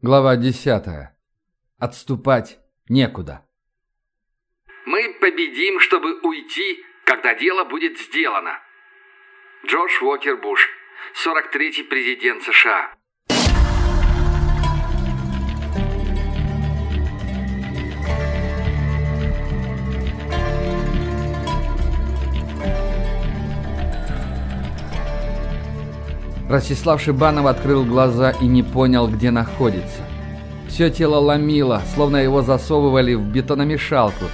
Глава 10. Отступать некуда. Мы победим, чтобы уйти, когда дело будет сделано. Джордж Уокер Буш, 43-й президент США. Ростислав Шибанов открыл глаза и не понял, где находится. Все тело ломило, словно его засовывали в бетономешалку.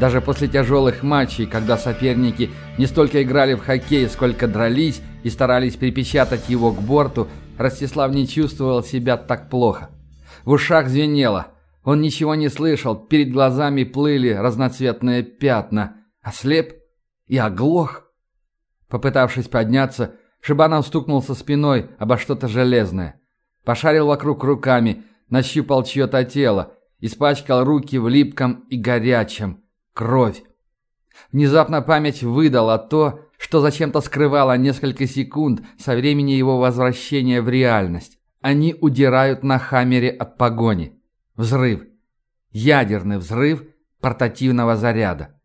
Даже после тяжелых матчей, когда соперники не столько играли в хоккей, сколько дрались и старались припечатать его к борту, Ростислав не чувствовал себя так плохо. В ушах звенело. Он ничего не слышал, перед глазами плыли разноцветные пятна. Ослеп и оглох. Попытавшись подняться, Шибанов стукнулся спиной обо что-то железное. Пошарил вокруг руками, нащупал чье-то тело, испачкал руки в липком и горячем. Кровь. Внезапно память выдала то, что зачем-то скрывала несколько секунд со времени его возвращения в реальность. Они удирают на Хаммере от погони. Взрыв. Ядерный взрыв портативного заряда.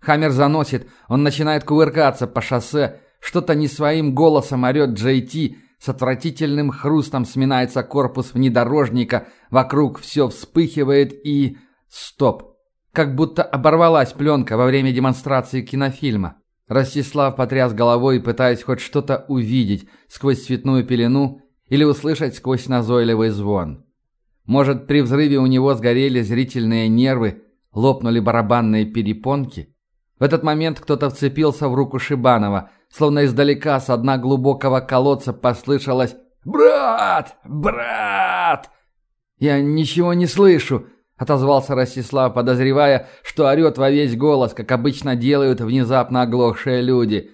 Хаммер заносит, он начинает кувыркаться по шоссе, что-то не своим голосом орет Джей Ти, с отвратительным хрустом сминается корпус внедорожника, вокруг все вспыхивает и... Стоп. Как будто оборвалась пленка во время демонстрации кинофильма. Ростислав потряс головой, пытаясь хоть что-то увидеть сквозь цветную пелену или услышать сквозь назойливый звон. Может, при взрыве у него сгорели зрительные нервы, лопнули барабанные перепонки? В этот момент кто-то вцепился в руку Шибанова – Словно издалека с дна глубокого колодца послышалось «Брат! Брат!» «Я ничего не слышу», — отозвался Ростислав, подозревая, что орет во весь голос, как обычно делают внезапно оглохшие люди.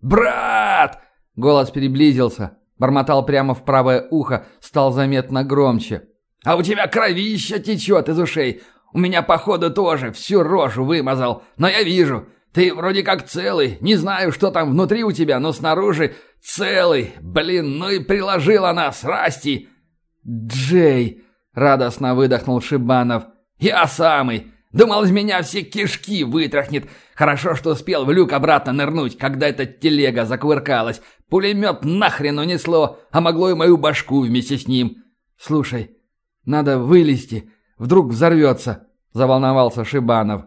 «Брат!» — голос переблизился, бормотал прямо в правое ухо, стал заметно громче. «А у тебя кровища течет из ушей. У меня, походу, тоже всю рожу вымазал, но я вижу. Ты вроде как целый. Не знаю, что там внутри у тебя, но снаружи целый. Блин, ну и приложила нас, Расти. Джей, радостно выдохнул Шибанов. Я самый. Думал, из меня все кишки вытряхнет. Хорошо, что успел в люк обратно нырнуть, когда эта телега закувыркалась. Пулемет нахрен унесло, а могло и мою башку вместе с ним. Слушай, надо вылезти. Вдруг взорвется, заволновался Шибанов.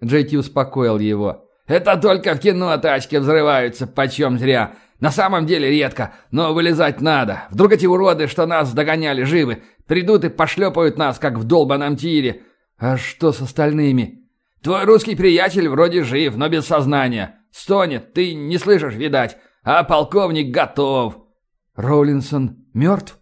Джей успокоил его. Это только в кино тачки взрываются, почем зря. На самом деле редко, но вылезать надо. Вдруг эти уроды, что нас догоняли, живы. Придут и пошлепают нас, как в долбаном тире. А что с остальными? Твой русский приятель вроде жив, но без сознания. Стонет, ты не слышишь, видать. А полковник готов. Роулинсон мертв?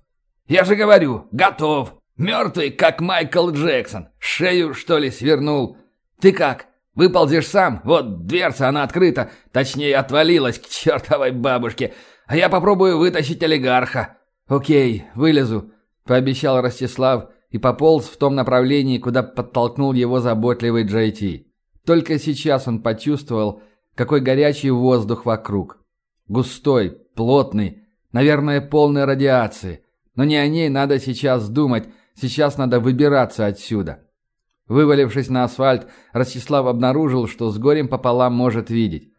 Я же говорю, готов. Мертвый, как Майкл Джексон. Шею, что ли, свернул. Ты как? Выползешь сам, вот дверца, она открыта, точнее отвалилась к чертовой бабушке, а я попробую вытащить олигарха. Окей, вылезу, пообещал Ростислав и пополз в том направлении, куда подтолкнул его заботливый Джей Ти. Только сейчас он почувствовал, какой горячий воздух вокруг. Густой, плотный, наверное, полный радиации. Но не о ней надо сейчас думать, сейчас надо выбираться отсюда. Вывалившись на асфальт, Ростислав обнаружил, что с горем пополам может видеть.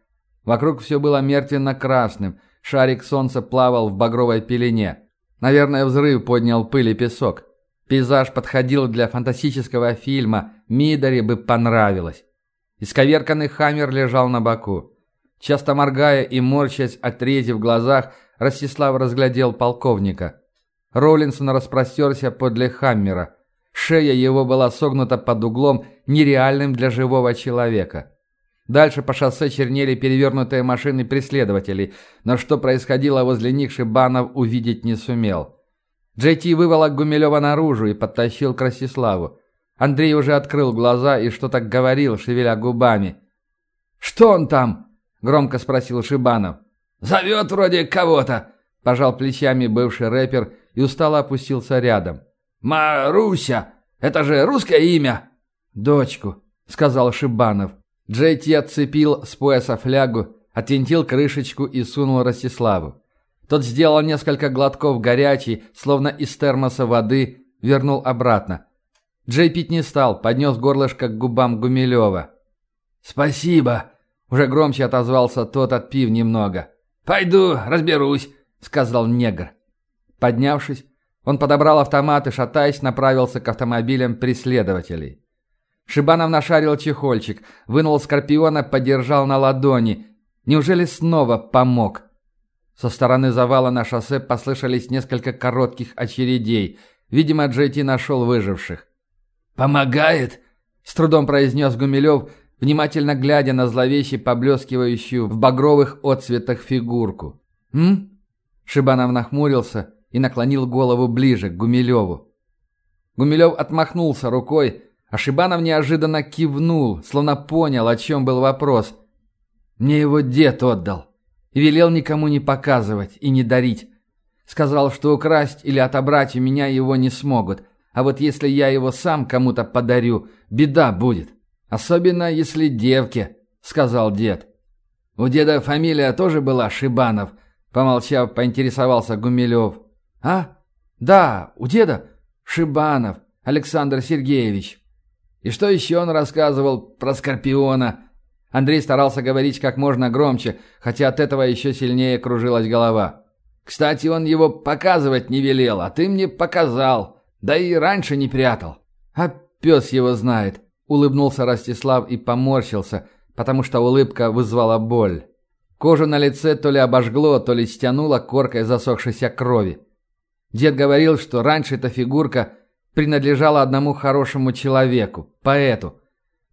Вокруг все было мертвенно-красным, шарик солнца плавал в багровой пелене. Наверное, взрыв поднял пыль и песок. Пейзаж подходил для фантастического фильма, Мидоре бы понравилось. Исковерканный хаммер лежал на боку. Часто моргая и морщась от рези в глазах, Ростислав разглядел полковника. Роллинсон распростерся подле хаммера – Шея его была согнута под углом, нереальным для живого человека. Дальше по шоссе чернели перевернутые машины преследователей, но что происходило возле них Шибанов увидеть не сумел. Джей выволок Гумилева наружу и подтащил к Ростиславу. Андрей уже открыл глаза и что-то говорил, шевеля губами. «Что он там?» – громко спросил Шибанов. «Зовет вроде кого-то», – пожал плечами бывший рэпер и устало опустился рядом. «Маруся! Это же русское имя!» «Дочку», — сказал Шибанов. Джейти отцепил с пояса флягу, отвинтил крышечку и сунул Ростиславу. Тот сделал несколько глотков горячей, словно из термоса воды, вернул обратно. Джей пить не стал, поднес горлышко к губам Гумилева. «Спасибо!» – уже громче отозвался тот, отпив немного. «Пойду, разберусь», – сказал негр. Поднявшись, он подобрал автомат и, шатаясь, направился к автомобилям преследователей. Шибанов нашарил чехольчик, вынул скорпиона, подержал на ладони. Неужели снова помог? Со стороны завала на шоссе послышались несколько коротких очередей. Видимо, Джейти нашел выживших. «Помогает?» – с трудом произнес Гумилев, внимательно глядя на зловеще поблескивающую в багровых отцветах фигурку. «М?» Шибанов нахмурился и наклонил голову ближе к Гумилеву. Гумилев отмахнулся рукой, а Шибанов неожиданно кивнул, словно понял, о чем был вопрос. «Мне его дед отдал и велел никому не показывать и не дарить. Сказал, что украсть или отобрать у меня его не смогут, а вот если я его сам кому-то подарю, беда будет. Особенно если девке», — сказал дед. «У деда фамилия тоже была Шибанов», — помолчав, поинтересовался Гумилев. «А? Да, у деда Шибанов Александр Сергеевич». И что еще он рассказывал про Скорпиона? Андрей старался говорить как можно громче, хотя от этого еще сильнее кружилась голова. «Кстати, он его показывать не велел, а ты мне показал. Да и раньше не прятал». «А пес его знает», — улыбнулся Ростислав и поморщился, потому что улыбка вызвала боль. Кожу на лице то ли обожгло, то ли стянуло коркой засохшейся крови. Дед говорил, что раньше эта фигурка принадлежала одному хорошему человеку, поэту.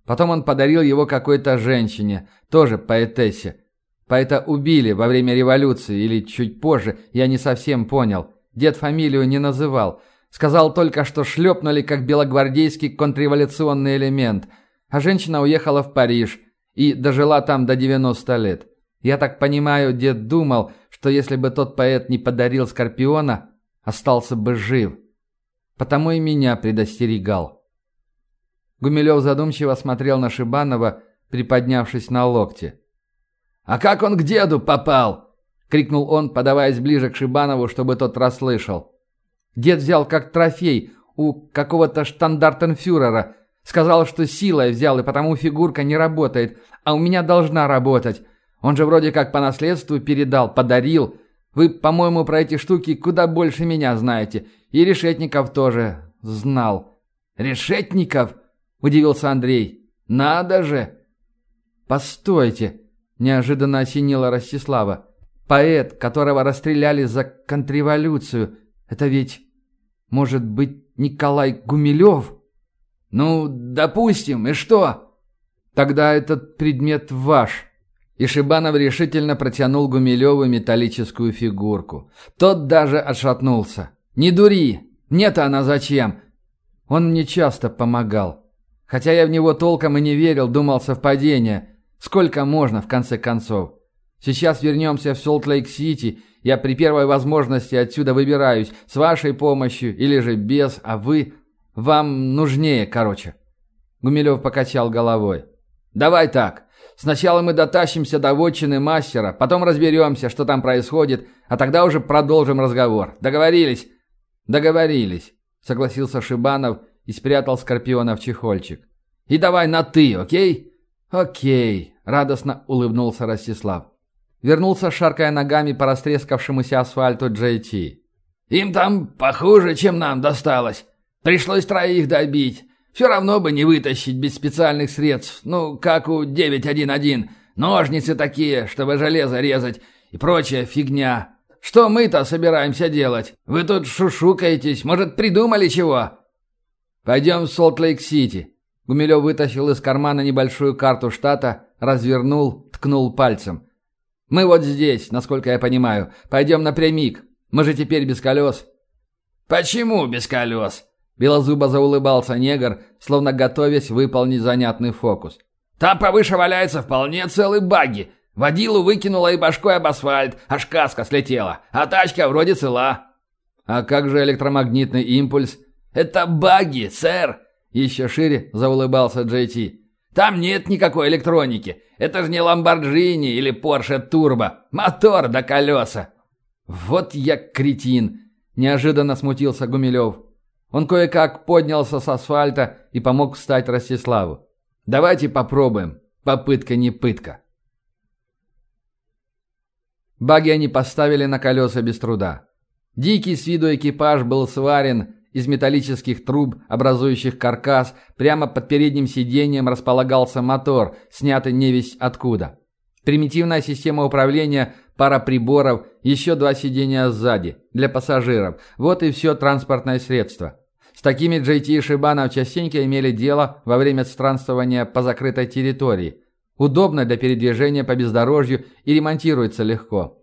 Потом он подарил его какой-то женщине, тоже поэтессе. Поэта убили во время революции или чуть позже, я не совсем понял. Дед фамилию не называл. Сказал только, что шлепнули как белогвардейский контрреволюционный элемент. А женщина уехала в Париж и дожила там до 90 лет. Я так понимаю, дед думал, что если бы тот поэт не подарил Скорпиона, остался бы жив. Потому и меня предостерегал. Гумилев задумчиво смотрел на Шибанова, приподнявшись на локте. «А как он к деду попал?» — крикнул он, подаваясь ближе к Шибанову, чтобы тот расслышал. «Дед взял как трофей у какого-то штандартенфюрера. Сказал, что силой взял, и потому фигурка не работает, а у меня должна работать. Он же вроде как по наследству передал, подарил. Вы, по-моему, про эти штуки куда больше меня знаете. И Решетников тоже знал. Решетников? Удивился Андрей. Надо же! Постойте, неожиданно осенила Ростислава. Поэт, которого расстреляли за контрреволюцию. Это ведь, может быть, Николай Гумилев? Ну, допустим, и что? Тогда этот предмет ваш. И Шибанов решительно протянул Гумилеву металлическую фигурку. Тот даже отшатнулся. «Не дури! Мне-то она зачем?» Он мне часто помогал. Хотя я в него толком и не верил, думал совпадение. Сколько можно, в конце концов? Сейчас вернемся в Солт-Лейк-Сити. Я при первой возможности отсюда выбираюсь. С вашей помощью или же без, а вы... Вам нужнее, короче. Гумилев покачал головой. «Давай так. Сначала мы дотащимся до вотчины мастера, потом разберемся, что там происходит, а тогда уже продолжим разговор. Договорились?» «Договорились», — согласился Шибанов и спрятал Скорпиона в чехольчик. «И давай на «ты», окей?» «Окей», — радостно улыбнулся Ростислав. Вернулся, шаркая ногами по растрескавшемуся асфальту Джей Ти. «Им там похуже, чем нам досталось. Пришлось троих добить. Все равно бы не вытащить без специальных средств. Ну, как у 911. Ножницы такие, чтобы железо резать и прочая фигня. Что мы-то собираемся делать? Вы тут шушукаетесь, может, придумали чего?» «Пойдем в Солт-Лейк-Сити». Гумилев вытащил из кармана небольшую карту штата, развернул, ткнул пальцем. «Мы вот здесь, насколько я понимаю. Пойдем напрямик. Мы же теперь без колес». «Почему без колес?» Белозубо заулыбался негр, словно готовясь выполнить занятный фокус. «Там повыше валяется вполне целый багги. Водилу выкинула и башкой об асфальт, аж каска слетела, а тачка вроде цела. А как же электромагнитный импульс? Это баги, сэр. Еще шире заулыбался Джей Ти. Там нет никакой электроники. Это же не Ламборджини или Порше Турбо. Мотор до колеса. Вот я кретин. Неожиданно смутился Гумилев. Он кое-как поднялся с асфальта и помог встать Ростиславу. «Давайте попробуем. Попытка не пытка». Баги они поставили на колеса без труда. Дикий с виду экипаж был сварен из металлических труб, образующих каркас, прямо под передним сиденьем располагался мотор, снятый невесть откуда. Примитивная система управления, пара приборов, еще два сиденья сзади, для пассажиров. Вот и все транспортное средство. С такими JT и Шибанов частенько имели дело во время странствования по закрытой территории. Удобно для передвижения по бездорожью и ремонтируется легко.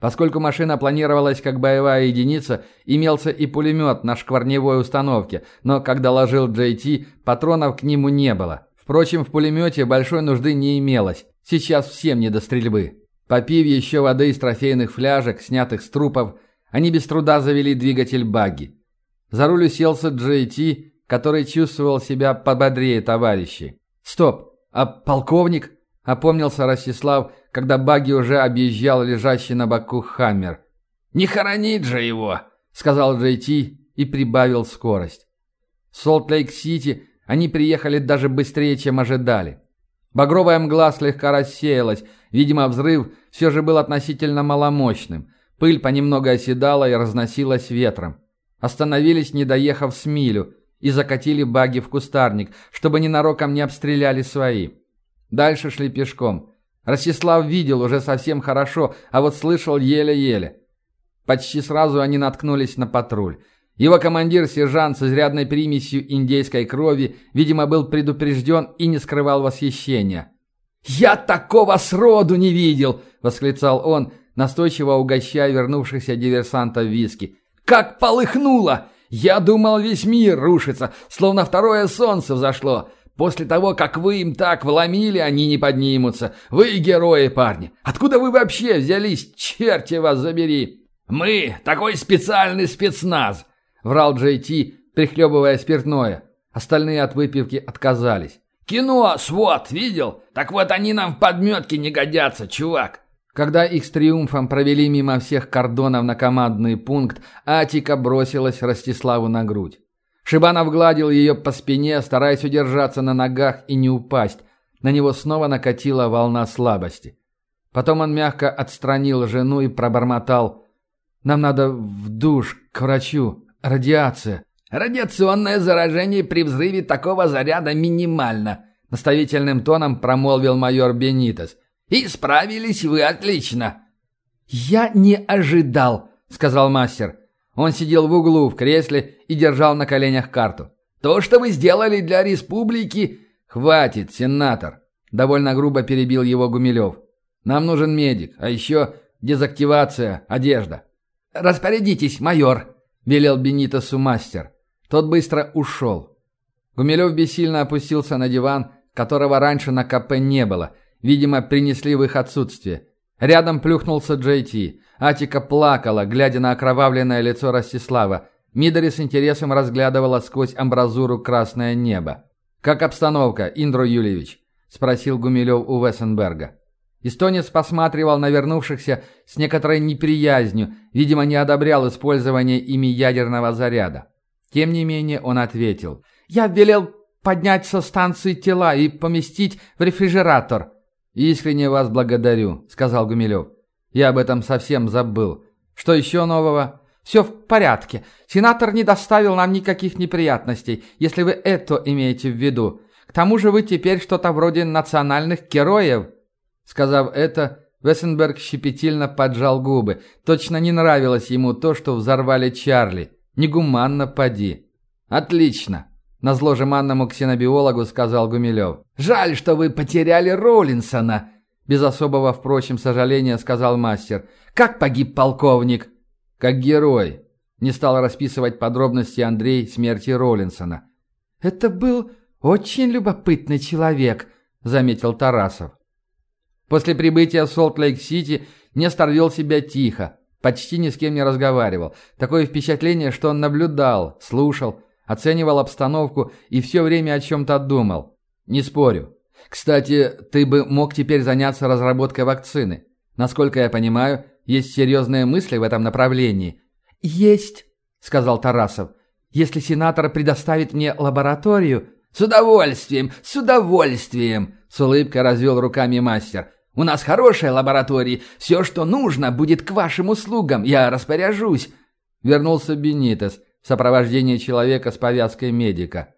Поскольку машина планировалась как боевая единица, имелся и пулемет на шкварневой установке, но когда ложил JT, патронов к нему не было. Впрочем, в пулемете большой нужды не имелось. Сейчас всем не до стрельбы. Попив еще воды из трофейных фляжек, снятых с трупов, они без труда завели двигатель багги. За руль уселся JT, который чувствовал себя пободрее товарищей. «Стоп! А полковник?» – опомнился Ростислав – когда Багги уже объезжал лежащий на боку Хаммер. «Не хоронить же его!» — сказал Джей Ти и прибавил скорость. В Солт-Лейк-Сити они приехали даже быстрее, чем ожидали. Багровая мгла слегка рассеялась, видимо, взрыв все же был относительно маломощным. Пыль понемногу оседала и разносилась ветром. Остановились, не доехав с милю, и закатили баги в кустарник, чтобы ненароком не обстреляли свои. Дальше шли пешком. Ростислав видел уже совсем хорошо, а вот слышал еле-еле. Почти сразу они наткнулись на патруль. Его командир, сержант с изрядной примесью индейской крови, видимо, был предупрежден и не скрывал восхищения. «Я такого сроду не видел!» — восклицал он, настойчиво угощая вернувшихся диверсантов виски. «Как полыхнуло! Я думал, весь мир рушится, словно второе солнце взошло. После того, как вы им так вломили, они не поднимутся. Вы герои, парни. Откуда вы вообще взялись? Черти вас забери. Мы такой специальный спецназ, врал Джей Ти, прихлебывая спиртное. Остальные от выпивки отказались. Кино, свод, видел? Так вот они нам в подметке не годятся, чувак. Когда их с триумфом провели мимо всех кордонов на командный пункт, Атика бросилась Ростиславу на грудь. Шибанов гладил ее по спине, стараясь удержаться на ногах и не упасть. На него снова накатила волна слабости. Потом он мягко отстранил жену и пробормотал. «Нам надо в душ, к врачу. Радиация». «Радиационное заражение при взрыве такого заряда минимально», наставительным тоном промолвил майор Бенитес. «И справились вы отлично». «Я не ожидал», — сказал мастер. Он сидел в углу в кресле и держал на коленях карту. «То, что вы сделали для республики...» «Хватит, сенатор!» Довольно грубо перебил его Гумилев. «Нам нужен медик, а еще дезактивация, одежда». «Распорядитесь, майор!» – велел Бенитосу мастер. Тот быстро ушел. Гумилев бессильно опустился на диван, которого раньше на КП не было. Видимо, принесли в их отсутствие. Рядом плюхнулся Джей Ти. Атика плакала, глядя на окровавленное лицо Ростислава. Мидори с интересом разглядывала сквозь амбразуру красное небо. «Как обстановка, Индро Юльевич?» – спросил Гумилев у Вессенберга. Эстонец посматривал на вернувшихся с некоторой неприязнью, видимо, не одобрял использование ими ядерного заряда. Тем не менее он ответил. «Я велел поднять со станции тела и поместить в рефрижератор». «Искренне вас благодарю», – сказал Гумилев. Я об этом совсем забыл. Что еще нового? Все в порядке. Сенатор не доставил нам никаких неприятностей, если вы это имеете в виду. К тому же вы теперь что-то вроде национальных героев. Сказав это, Вессенберг щепетильно поджал губы. Точно не нравилось ему то, что взорвали Чарли. Негуманно поди. Отлично. Назло жеманному ксенобиологу сказал Гумилев. «Жаль, что вы потеряли Роллинсона», без особого, впрочем, сожаления сказал мастер. «Как погиб полковник?» «Как герой». Не стал расписывать подробности Андрей смерти Роллинсона. «Это был очень любопытный человек», — заметил Тарасов. После прибытия в Солт-Лейк-Сити Нестор вел себя тихо, почти ни с кем не разговаривал. Такое впечатление, что он наблюдал, слушал, оценивал обстановку и все время о чем-то думал. Не спорю, кстати, ты бы мог теперь заняться разработкой вакцины. Насколько я понимаю, есть серьезные мысли в этом направлении. Есть, сказал Тарасов. Если сенатор предоставит мне лабораторию...» «С удовольствием, с удовольствием!» — с улыбкой развел руками мастер. «У нас хорошая лаборатория. Все, что нужно, будет к вашим услугам. Я распоряжусь». Вернулся Бенитес в сопровождении человека с повязкой медика.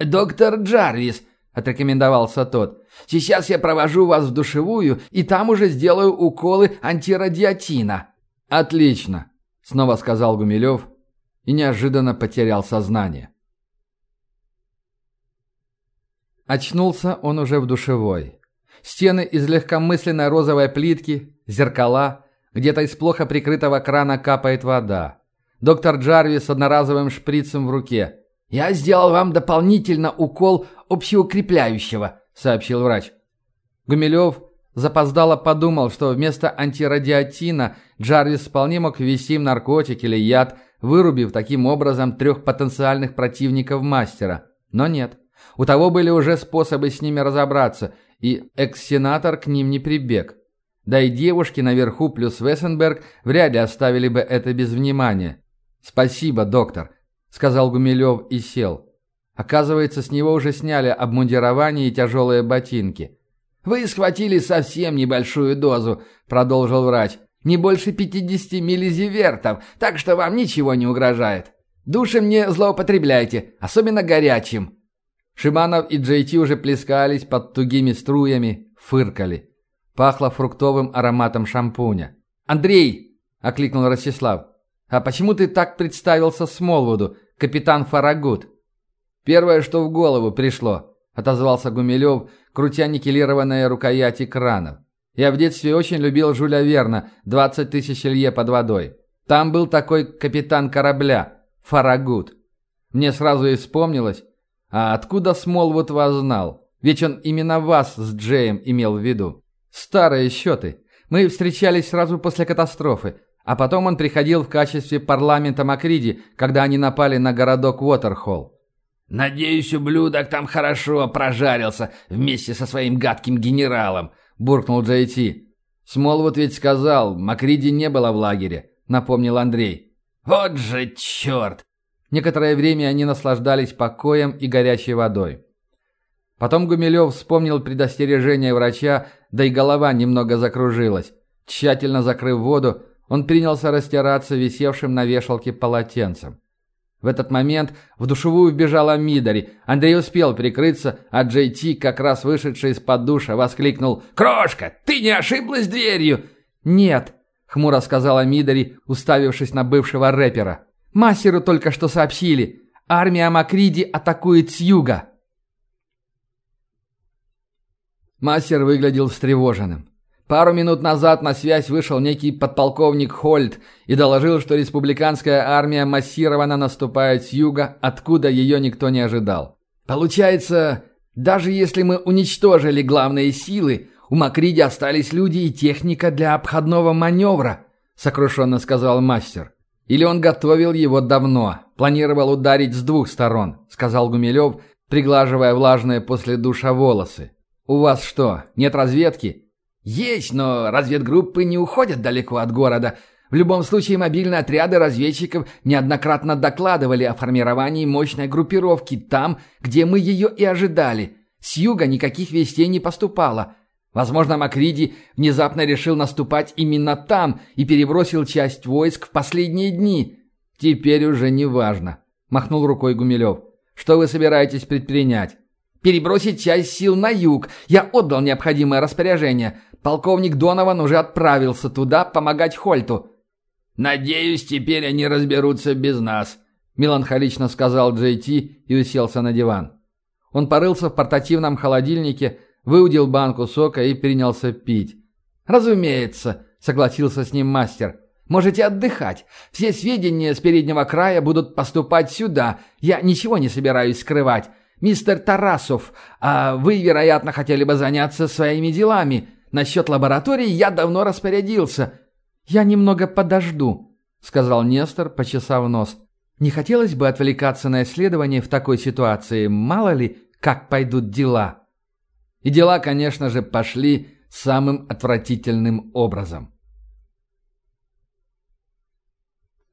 «Доктор Джарвис», — отрекомендовался тот, — «сейчас я провожу вас в душевую, и там уже сделаю уколы антирадиатина». «Отлично», — снова сказал Гумилев и неожиданно потерял сознание. Очнулся он уже в душевой. Стены из легкомысленной розовой плитки, зеркала, где-то из плохо прикрытого крана капает вода. Доктор Джарвис с одноразовым шприцем в руке. «Я сделал вам дополнительно укол общеукрепляющего», — сообщил врач. Гумилев запоздало подумал, что вместо антирадиатина Джарвис вполне мог ввести им наркотик или яд, вырубив таким образом трех потенциальных противников мастера. Но нет. У того были уже способы с ними разобраться, и экс-сенатор к ним не прибег. Да и девушки наверху плюс Вессенберг вряд ли оставили бы это без внимания. «Спасибо, доктор», — сказал Гумилев и сел. Оказывается, с него уже сняли обмундирование и тяжелые ботинки. «Вы схватили совсем небольшую дозу», — продолжил врач. «Не больше 50 миллизивертов, так что вам ничего не угрожает. Душем не злоупотребляйте, особенно горячим». Шиманов и Джейти уже плескались под тугими струями, фыркали. Пахло фруктовым ароматом шампуня. «Андрей!» — окликнул Ростислав. «А почему ты так представился Смолвуду, капитан Фарагут?» «Первое, что в голову пришло», — отозвался Гумилев, крутя никелированные рукояти кранов. «Я в детстве очень любил Жюля Верна, «20 тысяч лье под водой». Там был такой капитан корабля, Фарагут. Мне сразу и вспомнилось, а откуда Смолвуд вас знал? Ведь он именно вас с Джеем имел в виду. Старые счеты. Мы встречались сразу после катастрофы, а потом он приходил в качестве парламента Макриди, когда они напали на городок Уотерхолл. «Надеюсь, ублюдок там хорошо прожарился вместе со своим гадким генералом», — буркнул Джей Ти. «Смолвуд ведь сказал, Макриди не было в лагере», — напомнил Андрей. «Вот же черт!» Некоторое время они наслаждались покоем и горячей водой. Потом Гумилев вспомнил предостережение врача, да и голова немного закружилась. Тщательно закрыв воду, он принялся растираться висевшим на вешалке полотенцем. В этот момент в душевую вбежала Мидари. Андрей успел прикрыться, а Джей Ти, как раз вышедший из-под душа, воскликнул «Крошка, ты не ошиблась дверью?» «Нет», — хмуро сказала Мидари, уставившись на бывшего рэпера. «Мастеру только что сообщили. Армия Макриди атакует с юга». Мастер выглядел встревоженным. Пару минут назад на связь вышел некий подполковник Хольт и доложил, что республиканская армия массированно наступает с юга, откуда ее никто не ожидал. «Получается, даже если мы уничтожили главные силы, у Макриди остались люди и техника для обходного маневра», — сокрушенно сказал мастер. «Или он готовил его давно, планировал ударить с двух сторон», — сказал Гумилев, приглаживая влажные после душа волосы. «У вас что, нет разведки?» «Есть, но разведгруппы не уходят далеко от города. В любом случае мобильные отряды разведчиков неоднократно докладывали о формировании мощной группировки там, где мы ее и ожидали. С юга никаких вестей не поступало. Возможно, Макриди внезапно решил наступать именно там и перебросил часть войск в последние дни. Теперь уже не важно», — махнул рукой Гумилев. «Что вы собираетесь предпринять?» перебросить часть сил на юг. Я отдал необходимое распоряжение. Полковник Донован уже отправился туда помогать Хольту». «Надеюсь, теперь они разберутся без нас», – меланхолично сказал Джей Ти и уселся на диван. Он порылся в портативном холодильнике, выудил банку сока и принялся пить. «Разумеется», – согласился с ним мастер. «Можете отдыхать. Все сведения с переднего края будут поступать сюда. Я ничего не собираюсь скрывать. «Мистер Тарасов, а вы, вероятно, хотели бы заняться своими делами. Насчет лаборатории я давно распорядился». «Я немного подожду», — сказал Нестор, почесав нос. «Не хотелось бы отвлекаться на исследование в такой ситуации. Мало ли, как пойдут дела». И дела, конечно же, пошли самым отвратительным образом.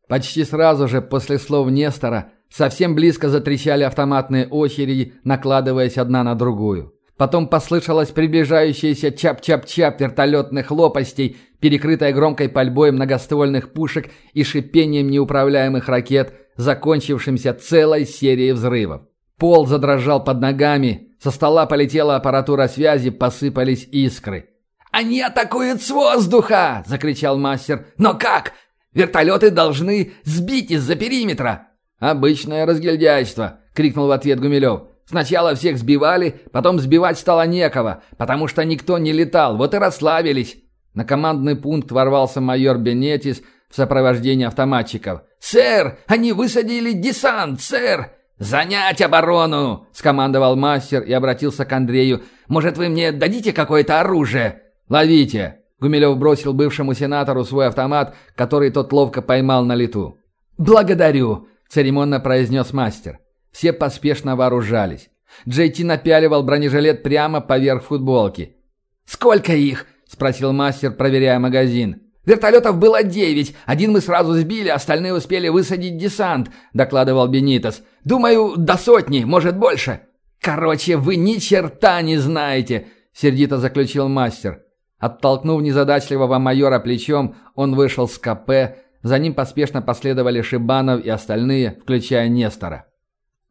Почти сразу же после слов Нестора Совсем близко затрещали автоматные очереди, накладываясь одна на другую. Потом послышалось приближающееся чап-чап-чап вертолетных лопастей, перекрытое громкой пальбой многоствольных пушек и шипением неуправляемых ракет, закончившимся целой серией взрывов. Пол задрожал под ногами, со стола полетела аппаратура связи, посыпались искры. «Они атакуют с воздуха!» – закричал мастер. «Но как? Вертолеты должны сбить из-за периметра!» «Обычное разгильдяйство!» – крикнул в ответ Гумилев. «Сначала всех сбивали, потом сбивать стало некого, потому что никто не летал, вот и расслабились!» На командный пункт ворвался майор Бенетис в сопровождении автоматчиков. «Сэр, они высадили десант, сэр!» «Занять оборону!» – скомандовал мастер и обратился к Андрею. «Может, вы мне дадите какое-то оружие?» «Ловите!» Гумилев бросил бывшему сенатору свой автомат, который тот ловко поймал на лету. «Благодарю!» – церемонно произнес мастер. Все поспешно вооружались. Джей Ти напяливал бронежилет прямо поверх футболки. «Сколько их?» – спросил мастер, проверяя магазин. «Вертолетов было девять. Один мы сразу сбили, остальные успели высадить десант», – докладывал Бенитос. «Думаю, до сотни, может больше». «Короче, вы ни черта не знаете», – сердито заключил мастер. Оттолкнув незадачливого майора плечом, он вышел с КП, за ним поспешно последовали Шибанов и остальные, включая Нестора.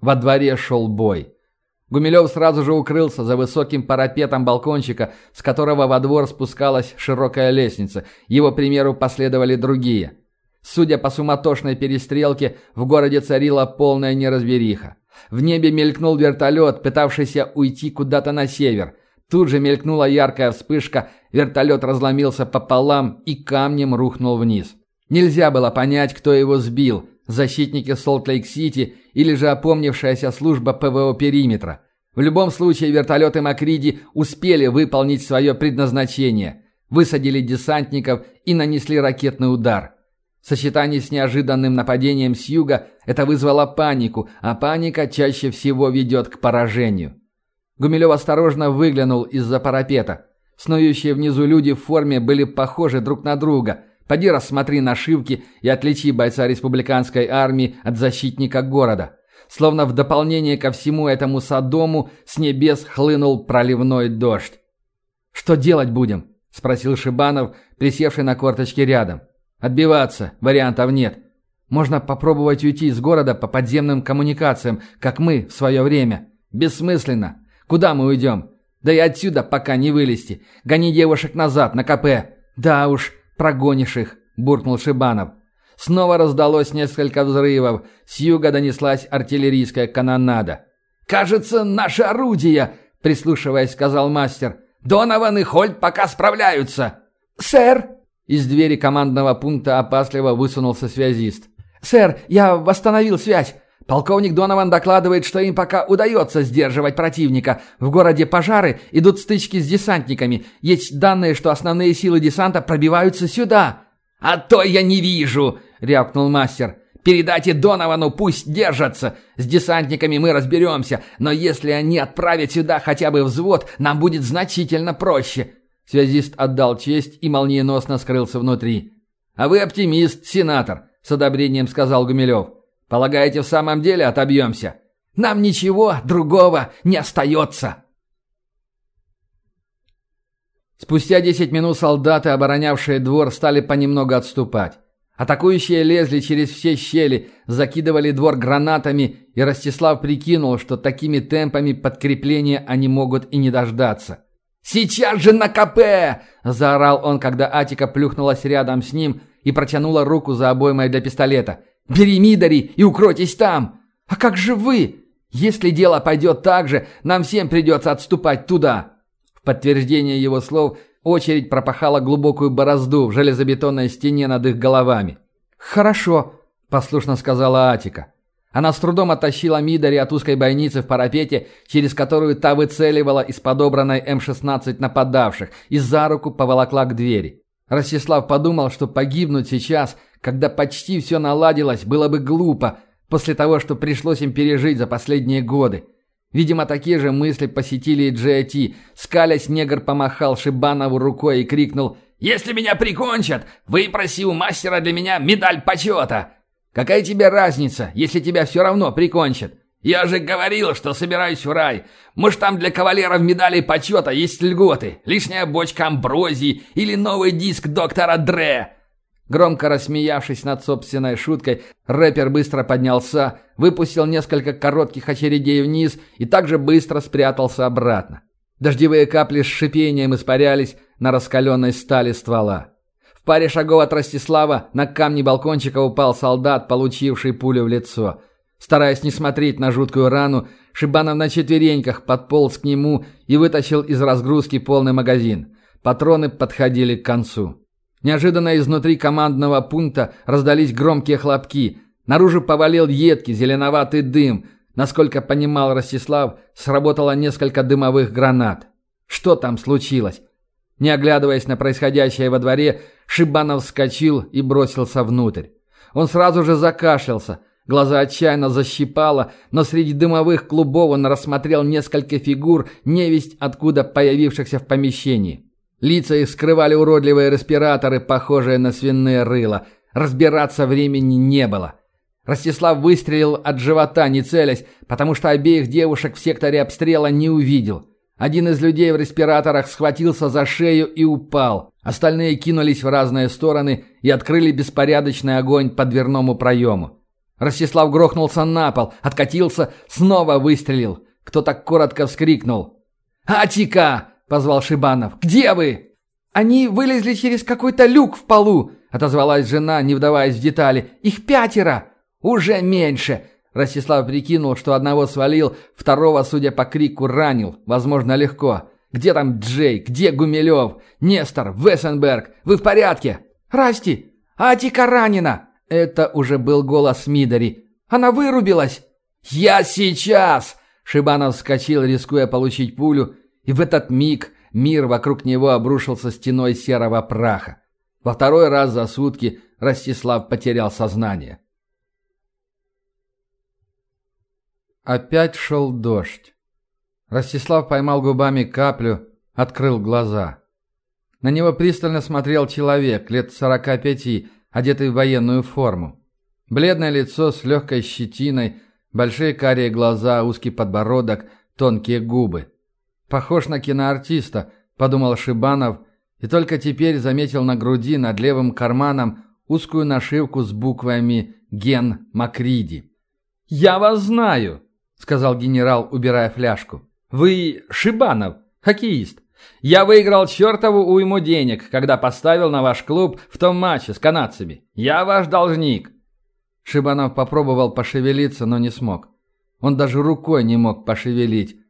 Во дворе шел бой. Гумилев сразу же укрылся за высоким парапетом балкончика, с которого во двор спускалась широкая лестница. Его примеру последовали другие. Судя по суматошной перестрелке, в городе царила полная неразбериха. В небе мелькнул вертолет, пытавшийся уйти куда-то на север – Тут же мелькнула яркая вспышка, вертолет разломился пополам и камнем рухнул вниз. Нельзя было понять, кто его сбил – защитники Солт-Лейк-Сити или же опомнившаяся служба ПВО периметра. В любом случае вертолеты Макриди успели выполнить свое предназначение, высадили десантников и нанесли ракетный удар. В сочетании с неожиданным нападением с юга это вызвало панику, а паника чаще всего ведет к поражению. Гумилев осторожно выглянул из-за парапета. Снующие внизу люди в форме были похожи друг на друга. Поди рассмотри нашивки и отличи бойца республиканской армии от защитника города. Словно в дополнение ко всему этому Содому с небес хлынул проливной дождь. «Что делать будем?» – спросил Шибанов, присевший на корточке рядом. «Отбиваться. Вариантов нет. Можно попробовать уйти из города по подземным коммуникациям, как мы в свое время. Бессмысленно. Куда мы уйдем? Да и отсюда пока не вылезти. Гони девушек назад, на КП. Да уж, прогонишь их, буркнул Шибанов. Снова раздалось несколько взрывов. С юга донеслась артиллерийская канонада. «Кажется, наши орудия!» – прислушиваясь, сказал мастер. «Донован и Хольт пока справляются!» «Сэр!» Из двери командного пункта опасливо высунулся связист. «Сэр, я восстановил связь. Полковник Донован докладывает, что им пока удается сдерживать противника. В городе пожары, идут стычки с десантниками. Есть данные, что основные силы десанта пробиваются сюда. «А то я не вижу!» — рявкнул мастер. «Передайте Доновану, пусть держатся. С десантниками мы разберемся, но если они отправят сюда хотя бы взвод, нам будет значительно проще». Связист отдал честь и молниеносно скрылся внутри. «А вы оптимист, сенатор», — с одобрением сказал Гумилев. Полагаете, в самом деле отобьемся? Нам ничего другого не остается!» Спустя десять минут солдаты, оборонявшие двор, стали понемногу отступать. Атакующие лезли через все щели, закидывали двор гранатами, и Ростислав прикинул, что такими темпами подкрепления они могут и не дождаться. «Сейчас же на КП!» – заорал он, когда Атика плюхнулась рядом с ним и протянула руку за обоймой для пистолета. Бери Мидари и укройтесь там! А как же вы? Если дело пойдет так же, нам всем придется отступать туда!» В подтверждение его слов очередь пропахала глубокую борозду в железобетонной стене над их головами. «Хорошо», – послушно сказала Атика. Она с трудом оттащила Мидари от узкой бойницы в парапете, через которую та выцеливала из подобранной М-16 нападавших, и за руку поволокла к двери. Ростислав подумал, что погибнуть сейчас – когда почти все наладилось, было бы глупо после того, что пришлось им пережить за последние годы. Видимо, такие же мысли посетили и Джиати. Скалясь, негр помахал Шибанову рукой и крикнул «Если меня прикончат, выпроси у мастера для меня медаль почета!» Какая тебе разница, если тебя все равно прикончат? Я же говорил, что собираюсь в рай. Может, там для кавалеров медалей почета есть льготы, лишняя бочка амброзии или новый диск доктора Дре. Громко рассмеявшись над собственной шуткой, рэпер быстро поднялся, выпустил несколько коротких очередей вниз и также быстро спрятался обратно. Дождевые капли с шипением испарялись на раскаленной стали ствола. В паре шагов от Ростислава на камни балкончика упал солдат, получивший пулю в лицо. Стараясь не смотреть на жуткую рану, Шибанов на четвереньках подполз к нему и вытащил из разгрузки полный магазин. Патроны подходили к концу. Неожиданно изнутри командного пункта раздались громкие хлопки. Наружу повалил едкий зеленоватый дым. Насколько понимал Ростислав, сработало несколько дымовых гранат. Что там случилось? Не оглядываясь на происходящее во дворе, Шибанов вскочил и бросился внутрь. Он сразу же закашлялся. Глаза отчаянно защипало, но среди дымовых клубов он рассмотрел несколько фигур, невесть откуда появившихся в помещении. Лица их скрывали уродливые респираторы, похожие на свиные рыла. Разбираться времени не было. Ростислав выстрелил от живота, не целясь, потому что обеих девушек в секторе обстрела не увидел. Один из людей в респираторах схватился за шею и упал. Остальные кинулись в разные стороны и открыли беспорядочный огонь по дверному проему. Ростислав грохнулся на пол, откатился, снова выстрелил. Кто-то коротко вскрикнул. «Атика!» — позвал Шибанов. «Где вы?» «Они вылезли через какой-то люк в полу», — отозвалась жена, не вдаваясь в детали. «Их пятеро!» «Уже меньше!» Ростислав прикинул, что одного свалил, второго, судя по крику, ранил. Возможно, легко. «Где там Джей? Где Гумилев? Нестор? Вессенберг? Вы в порядке?» «Расти! Атика ранена!» Это уже был голос Мидори. «Она вырубилась!» «Я сейчас!» Шибанов вскочил, рискуя получить пулю, и в этот миг мир вокруг него обрушился стеной серого праха. Во второй раз за сутки Ростислав потерял сознание. Опять шел дождь. Ростислав поймал губами каплю, открыл глаза. На него пристально смотрел человек, лет сорока пяти, одетый в военную форму. Бледное лицо с легкой щетиной, большие карие глаза, узкий подбородок, тонкие губы. «Похож на киноартиста», — подумал Шибанов, и только теперь заметил на груди над левым карманом узкую нашивку с буквами «Ген Макриди». «Я вас знаю», — сказал генерал, убирая фляжку. «Вы Шибанов, хоккеист. Я выиграл чертову уйму денег, когда поставил на ваш клуб в том матче с канадцами. Я ваш должник». Шибанов попробовал пошевелиться, но не смог. Он даже рукой не мог пошевелить.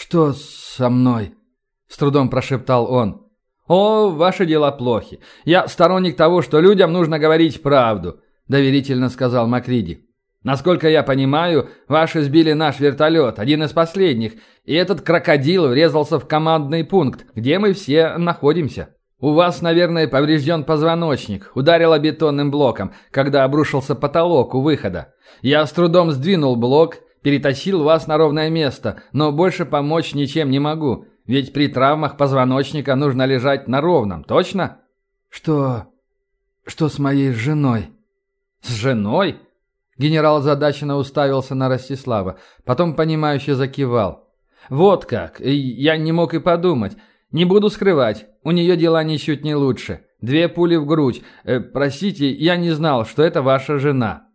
«Что со мной?» – с трудом прошептал он. «О, ваши дела плохи. Я сторонник того, что людям нужно говорить правду», – доверительно сказал Макриди. «Насколько я понимаю, ваши сбили наш вертолет, один из последних, и этот крокодил врезался в командный пункт, где мы все находимся. У вас, наверное, поврежден позвоночник, ударило бетонным блоком, когда обрушился потолок у выхода. Я с трудом сдвинул блок перетащил вас на ровное место, но больше помочь ничем не могу, ведь при травмах позвоночника нужно лежать на ровном, точно? Что... что с моей женой? С женой? Генерал задаченно уставился на Ростислава, потом понимающе закивал. Вот как, я не мог и подумать. Не буду скрывать, у нее дела ничуть не лучше. Две пули в грудь. Э, простите, я не знал, что это ваша жена.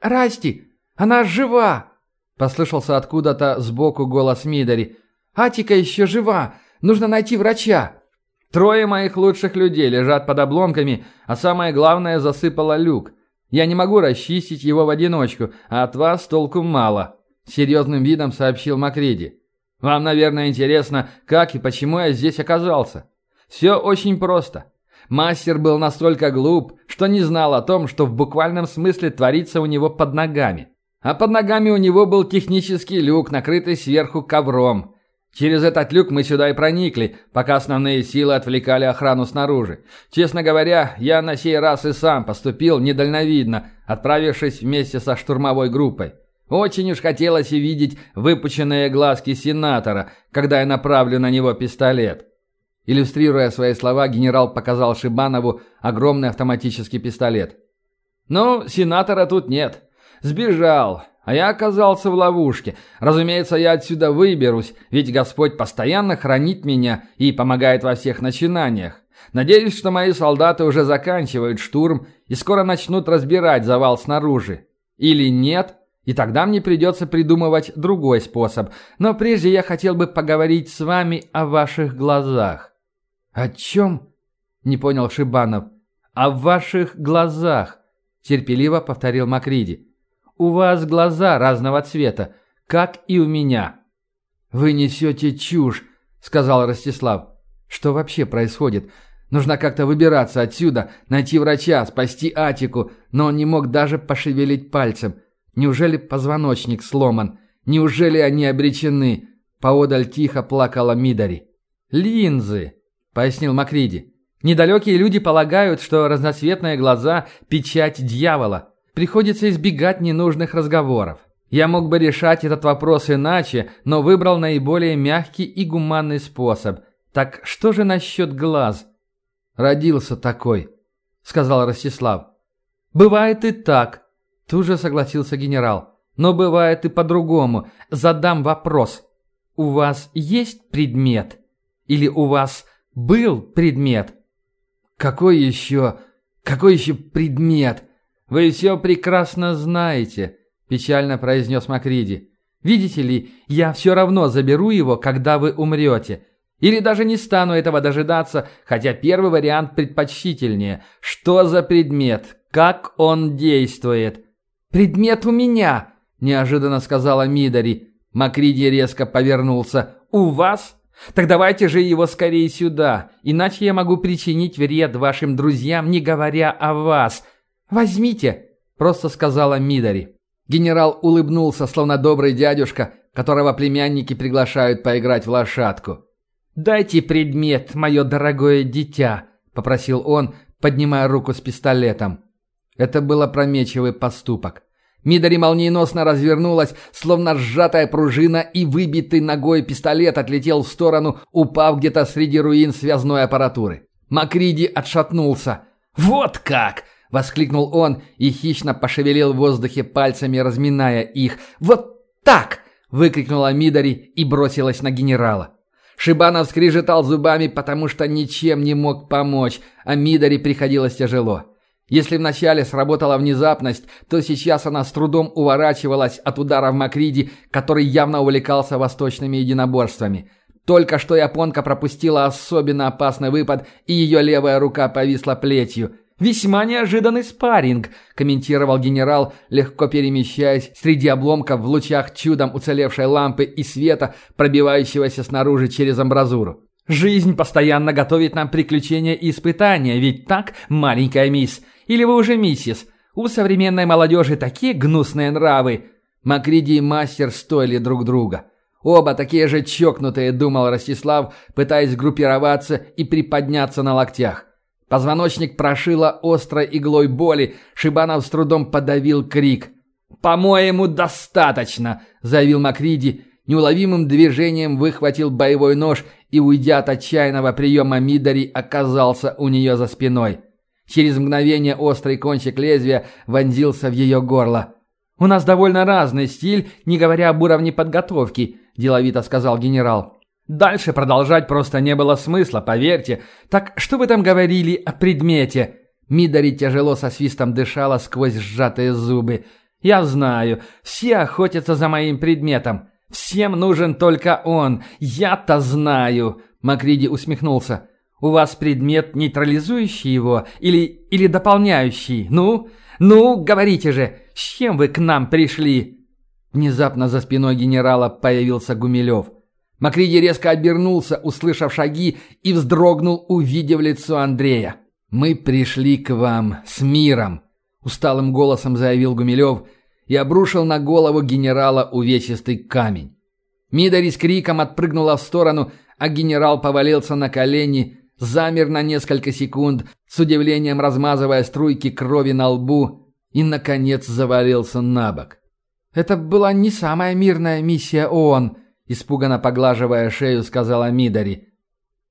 Расти, она жива! Послышался откуда-то сбоку голос Мидори. «Атика еще жива! Нужно найти врача!» «Трое моих лучших людей лежат под обломками, а самое главное засыпало люк. Я не могу расчистить его в одиночку, а от вас толку мало», — серьезным видом сообщил Макриди. «Вам, наверное, интересно, как и почему я здесь оказался. Все очень просто. Мастер был настолько глуп, что не знал о том, что в буквальном смысле творится у него под ногами. А под ногами у него был технический люк, накрытый сверху ковром. Через этот люк мы сюда и проникли, пока основные силы отвлекали охрану снаружи. Честно говоря, я на сей раз и сам поступил недальновидно, отправившись вместе со штурмовой группой. Очень уж хотелось увидеть выпученные глазки сенатора, когда я направлю на него пистолет. Иллюстрируя свои слова, генерал показал Шибанову огромный автоматический пистолет. «Ну, сенатора тут нет. Сбежал, а я оказался в ловушке. Разумеется, я отсюда выберусь, ведь Господь постоянно хранит меня и помогает во всех начинаниях. Надеюсь, что мои солдаты уже заканчивают штурм и скоро начнут разбирать завал снаружи. Или нет, и тогда мне придется придумывать другой способ. Но прежде я хотел бы поговорить с вами о ваших глазах». «О чем?» – не понял Шибанов. «О ваших глазах», – терпеливо повторил Макриди. «У вас глаза разного цвета, как и у меня». «Вы несете чушь», – сказал Ростислав. «Что вообще происходит?» Нужно как-то выбираться отсюда, найти врача, спасти Атику, но он не мог даже пошевелить пальцем. Неужели позвоночник сломан? Неужели они обречены? Поодаль тихо плакала Мидари. «Линзы», — пояснил Макриди. «Недалекие люди полагают, что разноцветные глаза — печать дьявола. Приходится избегать ненужных разговоров. Я мог бы решать этот вопрос иначе, но выбрал наиболее мягкий и гуманный способ. Так что же насчет глаз?» «Родился такой», — сказал Ростислав. «Бывает и так», — тут же согласился генерал. «Но бывает и по-другому. Задам вопрос. У вас есть предмет? Или у вас был предмет?» «Какой еще? Какой еще предмет?» «Вы все прекрасно знаете», — печально произнес Макриди. «Видите ли, я все равно заберу его, когда вы умрете. Или даже не стану этого дожидаться, хотя первый вариант предпочтительнее. Что за предмет? Как он действует? «Предмет у меня!» – неожиданно сказала Мидари. Макриди резко повернулся. «У вас? Так давайте же его скорее сюда, иначе я могу причинить вред вашим друзьям, не говоря о вас. Возьмите!» – просто сказала Мидари. Генерал улыбнулся, словно добрый дядюшка, которого племянники приглашают поиграть в лошадку. «Дайте предмет, мое дорогое дитя», — попросил он, поднимая руку с пистолетом. Это был опрометчивый поступок. Мидари молниеносно развернулась, словно сжатая пружина, и выбитый ногой пистолет отлетел в сторону, упав где-то среди руин связной аппаратуры. Макриди отшатнулся. «Вот как!» — воскликнул он и хищно пошевелил в воздухе пальцами, разминая их. «Вот так!» — выкрикнула Мидари и бросилась на генерала. Шибанов скрежетал зубами, потому что ничем не мог помочь, а Мидари приходилось тяжело. Если вначале сработала внезапность, то сейчас она с трудом уворачивалась от удара в Макриди, который явно увлекался восточными единоборствами. Только что японка пропустила особенно опасный выпад, и ее левая рука повисла плетью – «Весьма неожиданный спарринг», – комментировал генерал, легко перемещаясь среди обломков в лучах чудом уцелевшей лампы и света, пробивающегося снаружи через амбразуру. «Жизнь постоянно готовит нам приключения и испытания, ведь так, маленькая мисс? Или вы уже миссис? У современной молодежи такие гнусные нравы!» Макриди и мастер стоили друг друга. Оба такие же чокнутые, думал Ростислав, пытаясь группироваться и приподняться на локтях. Позвоночник прошило острой иглой боли, Шибанов с трудом подавил крик. «По-моему, достаточно!» – заявил Макриди. Неуловимым движением выхватил боевой нож и, уйдя от отчаянного приема Мидари, оказался у нее за спиной. Через мгновение острый кончик лезвия вонзился в ее горло. «У нас довольно разный стиль, не говоря об уровне подготовки», – деловито сказал генерал. Дальше продолжать просто не было смысла, поверьте. Так что вы там говорили о предмете?» Мидари тяжело со свистом дышала сквозь сжатые зубы. «Я знаю, все охотятся за моим предметом. Всем нужен только он. Я-то знаю!» Макриди усмехнулся. «У вас предмет, нейтрализующий его или, или дополняющий? Ну, ну, говорите же, с чем вы к нам пришли?» Внезапно за спиной генерала появился Гумилев. Макриди резко обернулся, услышав шаги, и вздрогнул, увидев лицо Андрея. «Мы пришли к вам с миром», — усталым голосом заявил Гумилев и обрушил на голову генерала увесистый камень. Мидари с криком отпрыгнула в сторону, а генерал повалился на колени, замер на несколько секунд, с удивлением размазывая струйки крови на лбу, и, наконец, завалился на бок. «Это была не самая мирная миссия ООН», Испуганно поглаживая шею, сказала Мидари.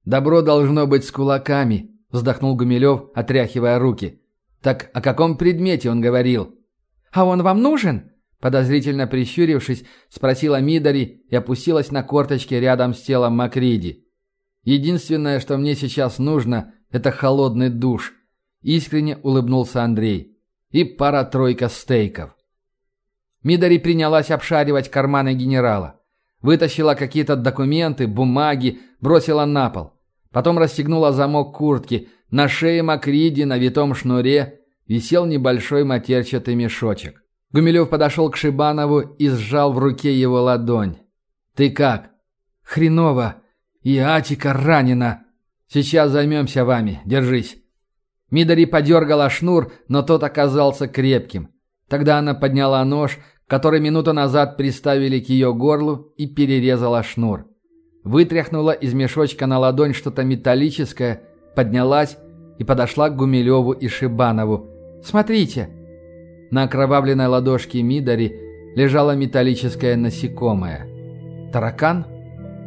«Добро должно быть с кулаками», — вздохнул Гумилев, отряхивая руки. «Так о каком предмете он говорил?» «А он вам нужен?» Подозрительно прищурившись, спросила Мидари и опустилась на корточки рядом с телом Макриди. «Единственное, что мне сейчас нужно, это холодный душ», — искренне улыбнулся Андрей. «И пара-тройка стейков». Мидари принялась обшаривать карманы генерала. Вытащила какие-то документы, бумаги, бросила на пол. Потом расстегнула замок куртки. На шее Макриди на витом шнуре висел небольшой матерчатый мешочек. Гумилев подошел к Шибанову и сжал в руке его ладонь. «Ты как?» «Хреново. И Атика ранена. Сейчас займемся вами. Держись». Мидари подергала шнур, но тот оказался крепким. Тогда она подняла нож, который минуту назад приставили к ее горлу, и перерезала шнур. Вытряхнула из мешочка на ладонь что-то металлическое, поднялась и подошла к Гумилеву и Шибанову. «Смотрите!» На окровавленной ладошке Мидари лежало металлическое насекомое. Таракан?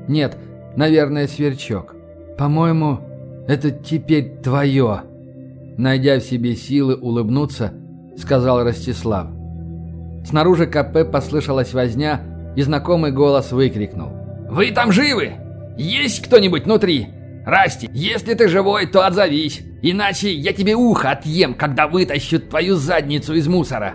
Нет, наверное, сверчок. По-моему, это теперь твое. Найдя в себе силы улыбнуться, сказал Ростислав. Снаружи КП послышалась возня, и знакомый голос выкрикнул. «Вы там живы? Есть кто-нибудь внутри? Расти, если ты живой, то отзовись. Иначе я тебе ухо отъем, когда вытащу твою задницу из мусора.